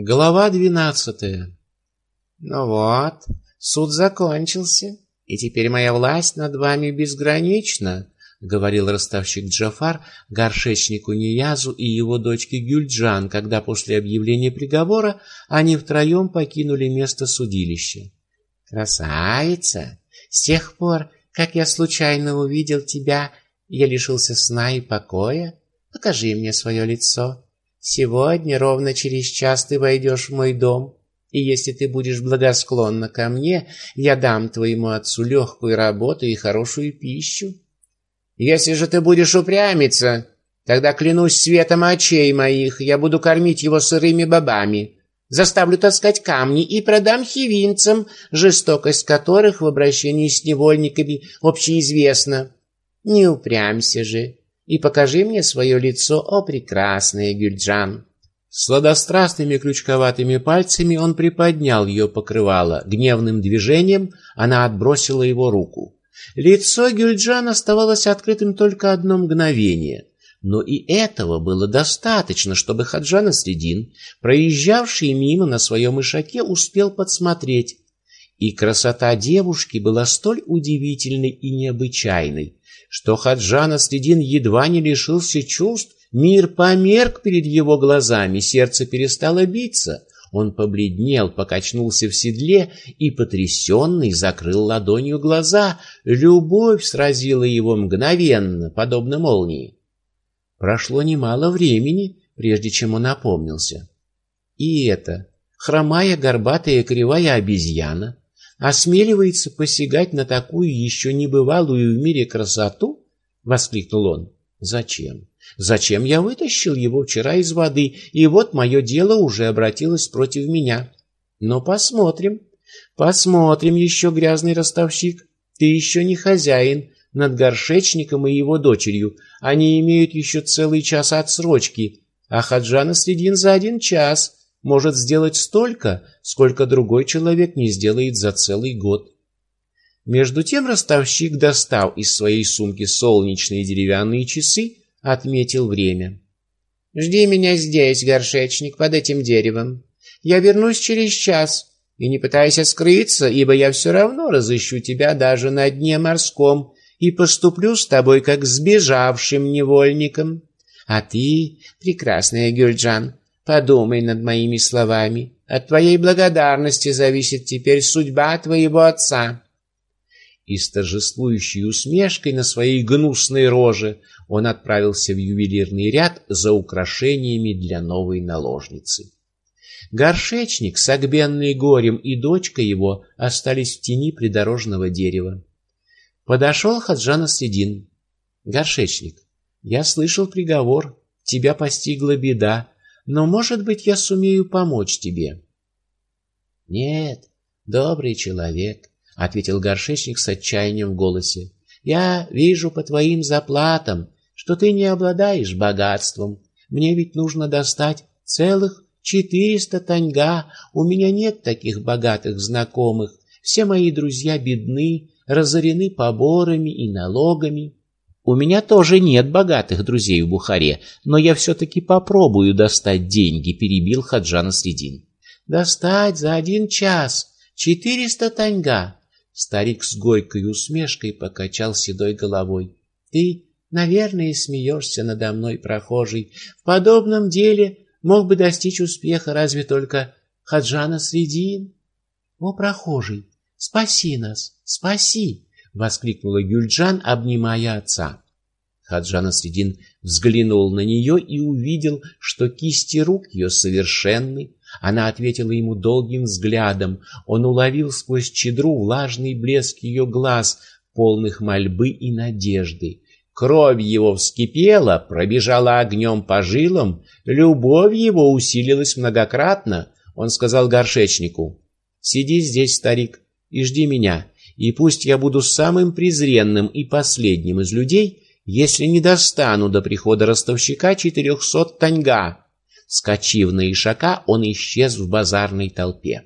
Глава двенадцатая. Ну вот, суд закончился, и теперь моя власть над вами безгранична, говорил ростовщик Джафар горшечнику Ниязу и его дочке Гюльджан, когда после объявления приговора они втроем покинули место судилища. Красавица, с тех пор, как я случайно увидел тебя, я лишился сна и покоя. Покажи мне свое лицо. Сегодня, ровно через час, ты войдешь в мой дом, и если ты будешь благосклонна ко мне, я дам твоему отцу легкую работу и хорошую пищу. Если же ты будешь упрямиться, тогда клянусь светом очей моих, я буду кормить его сырыми бобами, заставлю таскать камни и продам хивинцам, жестокость которых в обращении с невольниками общеизвестна. Не упрямься же, и покажи мне свое лицо, о прекрасная Гюльджан!» Сладострастными крючковатыми пальцами он приподнял ее покрывало. Гневным движением она отбросила его руку. Лицо Гюльджан оставалось открытым только одно мгновение. Но и этого было достаточно, чтобы Хаджан Средин, проезжавший мимо на своем ишаке, успел подсмотреть. И красота девушки была столь удивительной и необычайной, что Хаджан Средин едва не лишился чувств, мир померк перед его глазами, сердце перестало биться. Он побледнел, покачнулся в седле и, потрясенный, закрыл ладонью глаза. Любовь сразила его мгновенно, подобно молнии. Прошло немало времени, прежде чем он опомнился. И это, хромая, горбатая, кривая обезьяна, осмеливается посягать на такую еще небывалую в мире красоту? воскликнул он. Зачем? Зачем я вытащил его вчера из воды, и вот мое дело уже обратилось против меня? Но посмотрим, посмотрим еще, грязный ростовщик. Ты еще не хозяин над горшечником и его дочерью. Они имеют еще целый час отсрочки, а Хаджана Средин за один час может сделать столько, сколько другой человек не сделает за целый год. Между тем ростовщик достал из своей сумки солнечные деревянные часы, отметил время. «Жди меня здесь, горшечник, под этим деревом. Я вернусь через час, и не пытайся скрыться, ибо я все равно разыщу тебя даже на дне морском и поступлю с тобой, как с бежавшим невольником. А ты, прекрасная Гюльджан, Подумай над моими словами. От твоей благодарности зависит теперь судьба твоего отца. И с торжествующей усмешкой на своей гнусной роже он отправился в ювелирный ряд за украшениями для новой наложницы. Горшечник, согбенный горем, и дочка его остались в тени придорожного дерева. Подошел Хаджана Средин. «Горшечник, я слышал приговор, тебя постигла беда, но, может быть, я сумею помочь тебе. — Нет, добрый человек, — ответил горшечник с отчаянием в голосе. — Я вижу по твоим заплатам, что ты не обладаешь богатством. Мне ведь нужно достать целых четыреста таньга. У меня нет таких богатых знакомых. Все мои друзья бедны, разорены поборами и налогами. У меня тоже нет богатых друзей в Бухаре, но я все-таки попробую достать деньги, перебил Хаджана Средин. Достать за один час четыреста таньга. Старик с горькой усмешкой покачал седой головой. Ты, наверное, смеешься надо мной, прохожий. В подобном деле мог бы достичь успеха разве только Хаджана Средин. О, прохожий, спаси нас, спаси! Воскликнула Гюльджан, обнимая отца. Хаджан Средин взглянул на нее и увидел, что кисти рук ее совершенны. Она ответила ему долгим взглядом. Он уловил сквозь чедру влажный блеск ее глаз, полных мольбы и надежды. Кровь его вскипела, пробежала огнем по жилам, любовь его усилилась многократно. Он сказал горшечнику, «Сиди здесь, старик, и жди меня и пусть я буду самым презренным и последним из людей, если не достану до прихода ростовщика четырехсот таньга. Скочив на ишака, он исчез в базарной толпе.